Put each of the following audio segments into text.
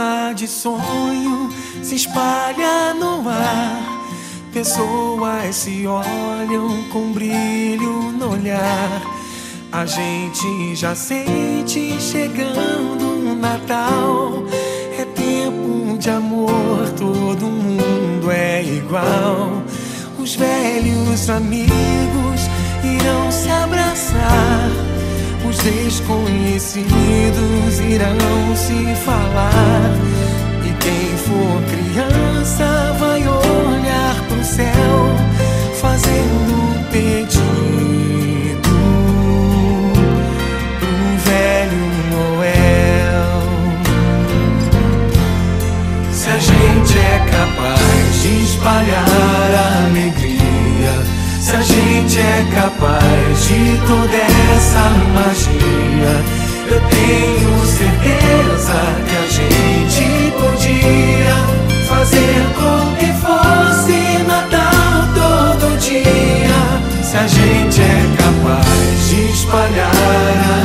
forma de sonho se espalha no ar. Pessoas se olham com brilho no olhar. A gente já sente chegando o Natal. É tempo de amor, todo mundo é igual. Os velhos amigos irão se abraçar. Os desconhecidos irão se falar. E quem for criança vai olhar pro céu, fazendo pedido pro velho Noel. Se a gente é capaz de espalhar gente é capaz de toda essa magia, eu tenho certeza que a gente podia fazer com que fosse Natal todo dia. Se a gente é capaz de espalhar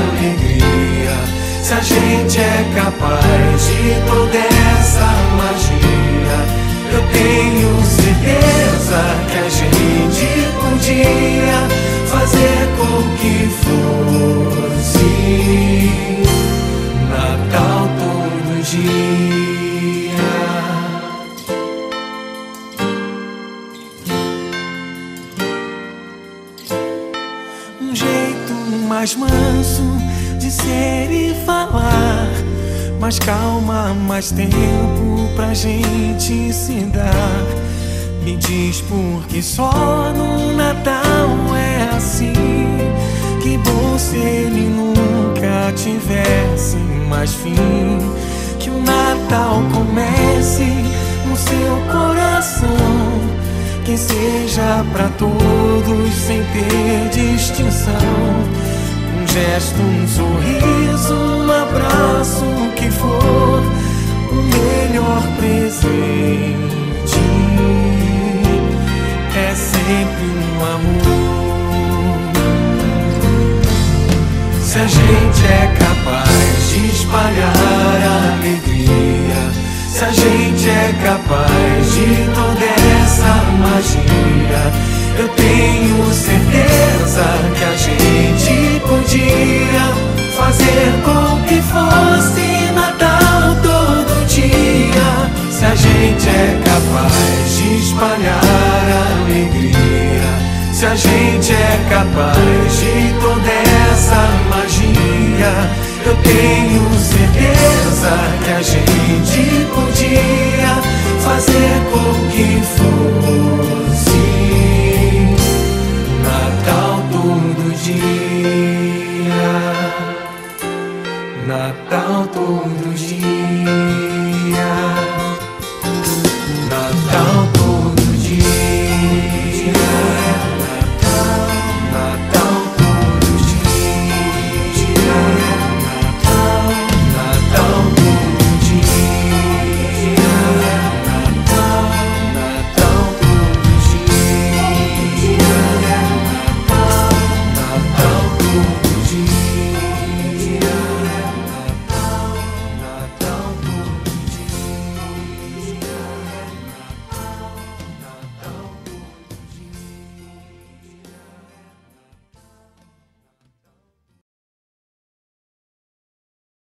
alegria, se a gente é capaz de toda um jeito mais manso de ser e falar. Mais calma, mais tempo pra gente se dar. Me diz por que só no Natal é assim. Que bom se ele nunca tivesse mais fim. Que o Natal comece no seu coração. Que seja pra todos sem ter distinção. Um gesto, um sorriso, um abraço, o que for, o melhor presente é sempre um amor. Se a gente é capaz de espalhar a alegria, se a gente é capaz de magia, eu tenho certeza que a gente podia fazer com que fosse Natal todo dia. Se a gente é capaz de espalhar alegria, se a gente é capaz de toda essa magia, eu tenho certeza que a gente podia fazer com que. Natal todo dia.